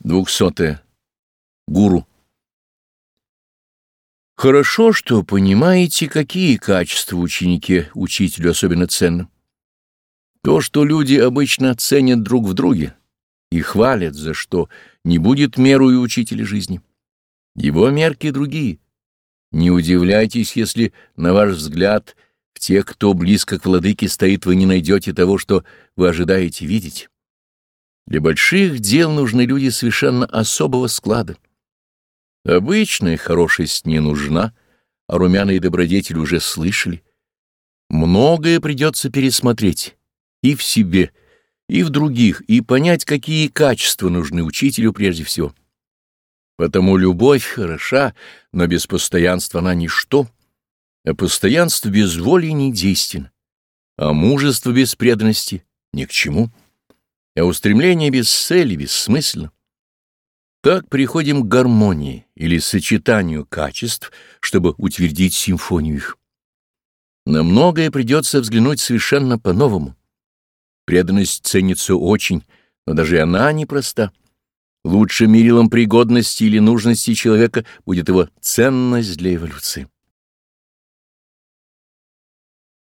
Двухсотое. Гуру. Хорошо, что понимаете, какие качества в ученике учителю особенно ценны. То, что люди обычно ценят друг в друге и хвалят, за что не будет меру и учителя жизни. Его мерки другие. Не удивляйтесь, если, на ваш взгляд, в тех, кто близко к владыке стоит, вы не найдете того, что вы ожидаете видеть. Для больших дел нужны люди совершенно особого склада. Обычная хорошесть не нужна, а румяные добродетели уже слышали. Многое придется пересмотреть и в себе, и в других, и понять, какие качества нужны учителю прежде всего. Потому любовь хороша, но без постоянства она ничто, а постоянство без воли не действен, а мужество без преданности ни к чему а устремление без цели бессмысленно. Так приходим к гармонии или сочетанию качеств, чтобы утвердить симфонию их. На многое придется взглянуть совершенно по-новому. Преданность ценится очень, но даже она непроста. Лучше мерилом пригодности или нужности человека будет его ценность для эволюции.